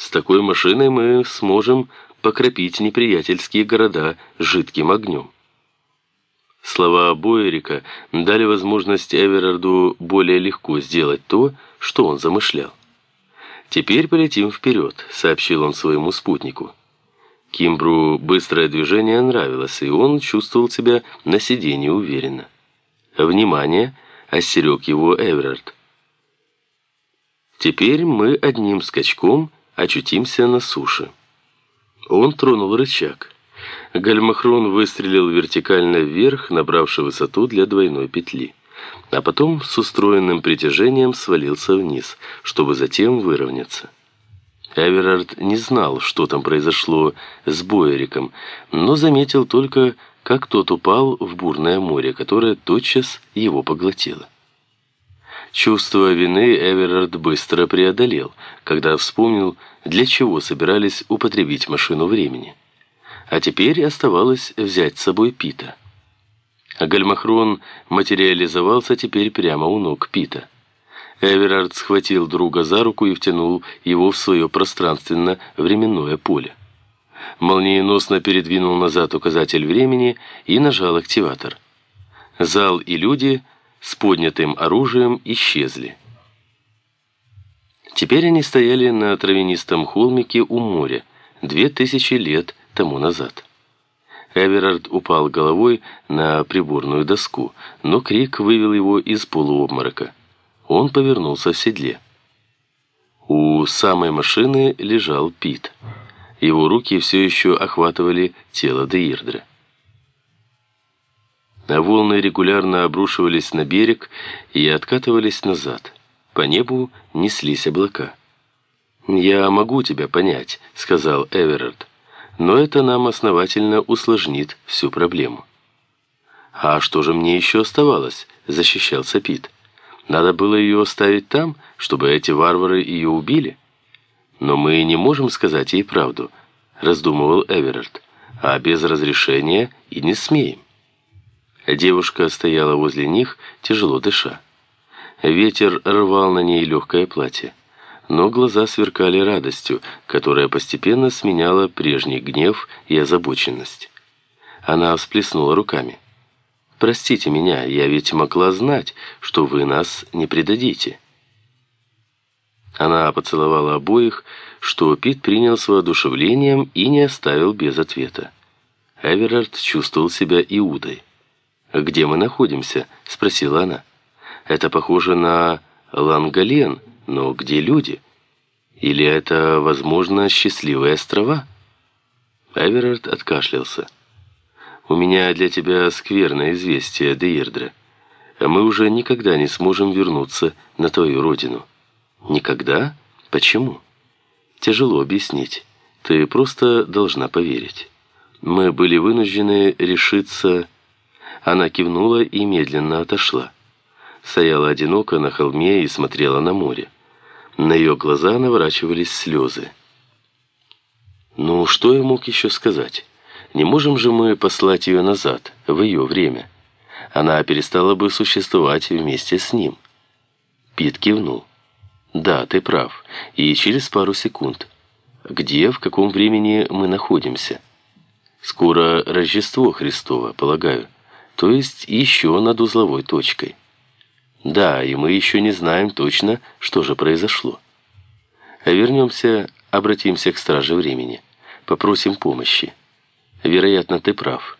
С такой машиной мы сможем покропить неприятельские города жидким огнем. Слова Бойерика дали возможность Эверарду более легко сделать то, что он замышлял. «Теперь полетим вперед», — сообщил он своему спутнику. Кимбру быстрое движение нравилось, и он чувствовал себя на сиденье уверенно. «Внимание!» — остерег его Эверард. «Теперь мы одним скачком очутимся на суше». Он тронул рычаг. Гальмахрон выстрелил вертикально вверх, набравший высоту для двойной петли. А потом с устроенным притяжением свалился вниз, чтобы затем выровняться. Эверард не знал, что там произошло с Бойериком, но заметил только, как тот упал в бурное море, которое тотчас его поглотило. Чувство вины Эверард быстро преодолел, когда вспомнил, для чего собирались употребить машину времени. А теперь оставалось взять с собой Пита. Гальмахрон материализовался теперь прямо у ног Пита. Эверард схватил друга за руку и втянул его в свое пространственно-временное поле. Молниеносно передвинул назад указатель времени и нажал активатор. Зал и люди с поднятым оружием исчезли. Теперь они стояли на травянистом холмике у моря, две тысячи лет тому назад. Эверард упал головой на приборную доску, но крик вывел его из полуобморока. Он повернулся в седле. У самой машины лежал Пит. Его руки все еще охватывали тело Деирдра. А волны регулярно обрушивались на берег и откатывались назад. По небу неслись облака. «Я могу тебя понять», — сказал Эверард но это нам основательно усложнит всю проблему. «А что же мне еще оставалось?» – защищался Пит. «Надо было ее оставить там, чтобы эти варвары ее убили?» «Но мы не можем сказать ей правду», – раздумывал Эверард. «А без разрешения и не смеем». Девушка стояла возле них, тяжело дыша. Ветер рвал на ней легкое платье но глаза сверкали радостью, которая постепенно сменяла прежний гнев и озабоченность. Она всплеснула руками. «Простите меня, я ведь могла знать, что вы нас не предадите». Она поцеловала обоих, что Пит принял с воодушевлением и не оставил без ответа. Эверард чувствовал себя Иудой. «Где мы находимся?» — спросила она. «Это похоже на Лангален, но где люди? Или это, возможно, счастливые острова? Эверард откашлялся. «У меня для тебя скверное известие, Деирдре. Мы уже никогда не сможем вернуться на твою родину». «Никогда? Почему?» «Тяжело объяснить. Ты просто должна поверить. Мы были вынуждены решиться...» Она кивнула и медленно отошла. Стояла одиноко на холме и смотрела на море. На ее глаза наворачивались слезы. Ну, что я мог еще сказать? Не можем же мы послать ее назад, в ее время. Она перестала бы существовать вместе с ним. Пит кивнул. Да, ты прав. И через пару секунд. Где, в каком времени мы находимся? Скоро Рождество Христово, полагаю. То есть еще над узловой точкой. Да, и мы еще не знаем точно, что же произошло. Вернемся, обратимся к страже времени. Попросим помощи. Вероятно, ты прав.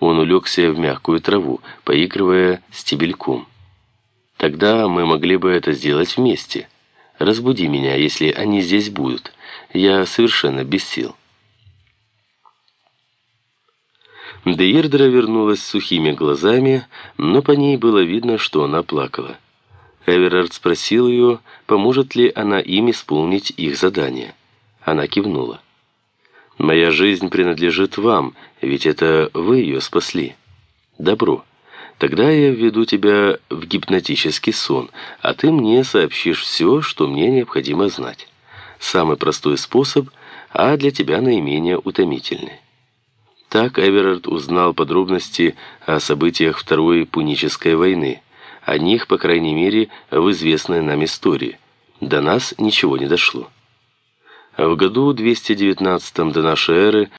Он улегся в мягкую траву, поигрывая стебельком. Тогда мы могли бы это сделать вместе. Разбуди меня, если они здесь будут. Я совершенно без сил. Деирдра вернулась с сухими глазами, но по ней было видно, что она плакала. Эверард спросил ее, поможет ли она им исполнить их задание. Она кивнула. «Моя жизнь принадлежит вам, ведь это вы ее спасли». «Добро. Тогда я введу тебя в гипнотический сон, а ты мне сообщишь все, что мне необходимо знать. Самый простой способ, а для тебя наименее утомительный». Так Эверард узнал подробности о событиях Второй Пунической войны. О них, по крайней мере, в известной нам истории. До нас ничего не дошло. В году 219 до нашей эры